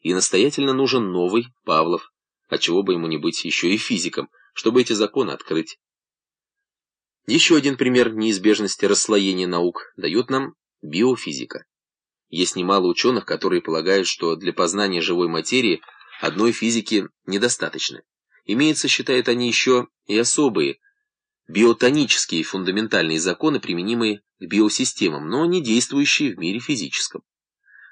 и настоятельно нужен новый Павлов, отчего бы ему не быть еще и физиком, чтобы эти законы открыть. Еще один пример неизбежности расслоения наук дает нам биофизика. Есть немало ученых, которые полагают, что для познания живой материи одной физики недостаточно. Имеется, считают они, еще и особые, биотонические фундаментальные законы, применимые к биосистемам, но не действующие в мире физическом.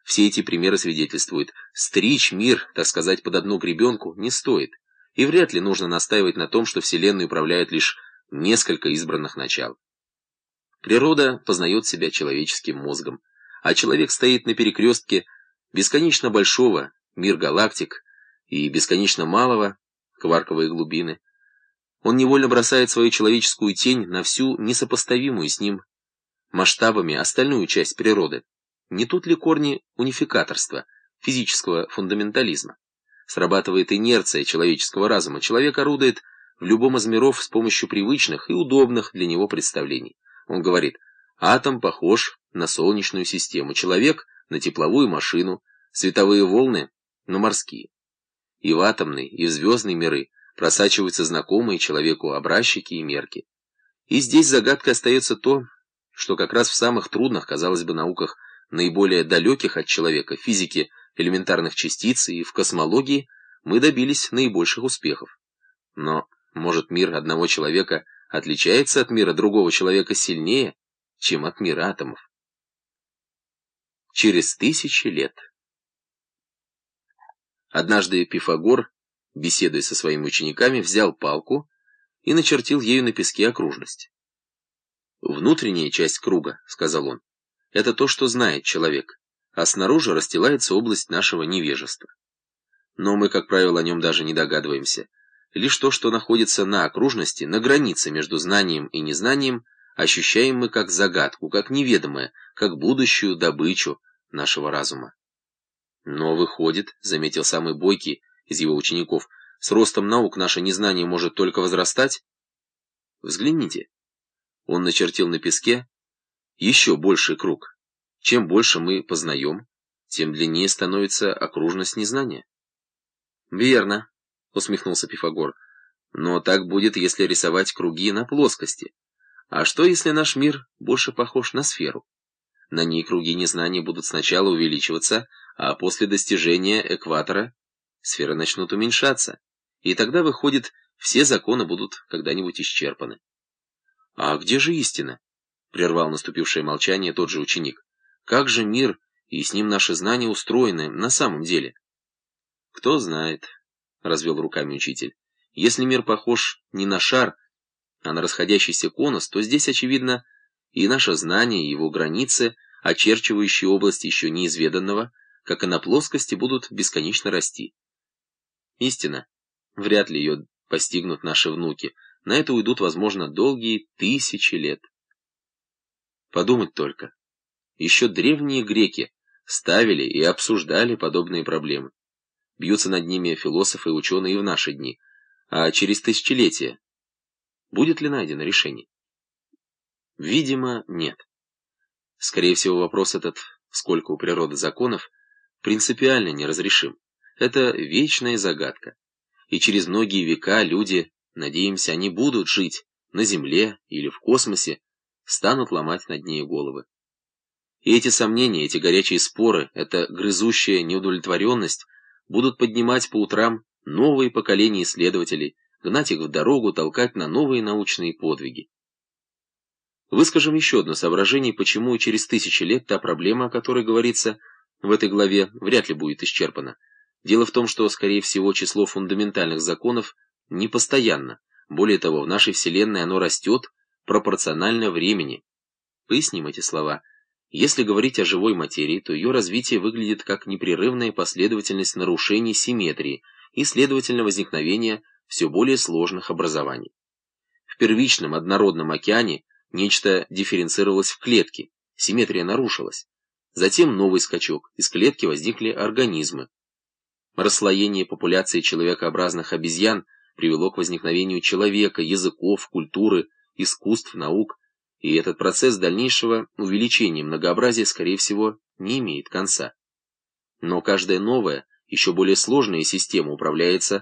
Все эти примеры свидетельствуют, стричь мир, так сказать, под одну гребенку не стоит, и вряд ли нужно настаивать на том, что Вселенной управляют лишь несколько избранных начал. Природа познает себя человеческим мозгом, а человек стоит на перекрестке бесконечно большого, мир галактик, и бесконечно малого, кварковые глубины. Он невольно бросает свою человеческую тень на всю несопоставимую с ним масштабами остальную часть природы. Не тут ли корни унификаторства, физического фундаментализма? Срабатывает инерция человеческого разума. Человек орудует в любом из миров с помощью привычных и удобных для него представлений. Он говорит, атом похож на солнечную систему, человек — на тепловую машину, световые волны — на морские. И в атомные, и в звездные миры просачиваются знакомые человеку образчики и мерки. И здесь загадкой остается то, что как раз в самых трудных, казалось бы, науках наиболее далеких от человека, физике элементарных частиц и в космологии, мы добились наибольших успехов. Но, может, мир одного человека отличается от мира другого человека сильнее, чем от мира атомов? Через тысячи лет. Однажды Пифагор, беседуя со своими учениками, взял палку и начертил ею на песке окружность. «Внутренняя часть круга», — сказал он, это то, что знает человек, а снаружи расстилается область нашего невежества. Но мы, как правило, о нем даже не догадываемся. Лишь то, что находится на окружности, на границе между знанием и незнанием, ощущаем мы как загадку, как неведомое, как будущую добычу нашего разума. Но выходит, заметил самый бойкий из его учеников, с ростом наук наше незнание может только возрастать? Взгляните. Он начертил на песке еще больший круг. Чем больше мы познаем, тем длиннее становится окружность незнания. «Верно», — усмехнулся Пифагор, — «но так будет, если рисовать круги на плоскости. А что, если наш мир больше похож на сферу? На ней круги незнания будут сначала увеличиваться, а после достижения экватора сферы начнут уменьшаться, и тогда, выходит, все законы будут когда-нибудь исчерпаны. А где же истина? — прервал наступившее молчание тот же ученик. «Как же мир и с ним наши знания устроены на самом деле?» «Кто знает», — развел руками учитель. «Если мир похож не на шар, а на расходящийся конус, то здесь, очевидно, и наше знание, и его границы, очерчивающие область еще неизведанного, как и на плоскости, будут бесконечно расти. Истина, вряд ли ее постигнут наши внуки, на это уйдут, возможно, долгие тысячи лет». Подумать только. Еще древние греки ставили и обсуждали подобные проблемы. Бьются над ними философы и ученые в наши дни. А через тысячелетия будет ли найдено решение? Видимо, нет. Скорее всего, вопрос этот, сколько у природы законов, принципиально неразрешим. Это вечная загадка. И через многие века люди, надеемся, они будут жить на Земле или в космосе, станут ломать над ней головы. И эти сомнения, эти горячие споры, эта грызущая неудовлетворенность будут поднимать по утрам новые поколения исследователей, гнать их в дорогу, толкать на новые научные подвиги. Выскажем еще одно соображение, почему через тысячи лет та проблема, о которой говорится в этой главе, вряд ли будет исчерпана. Дело в том, что, скорее всего, число фундаментальных законов не постоянно. Более того, в нашей Вселенной оно растет, пропорционально времени. Поясним эти слова. Если говорить о живой материи, то ее развитие выглядит как непрерывная последовательность нарушений симметрии и, следовательно, возникновения все более сложных образований. В первичном однородном океане нечто дифференцировалось в клетке, симметрия нарушилась. Затем новый скачок, из клетки возникли организмы. Расслоение популяции человекообразных обезьян привело к возникновению человека, языков, культуры, искусств, наук, и этот процесс дальнейшего увеличения многообразия, скорее всего, не имеет конца. Но каждое новое Еще более сложная система управляется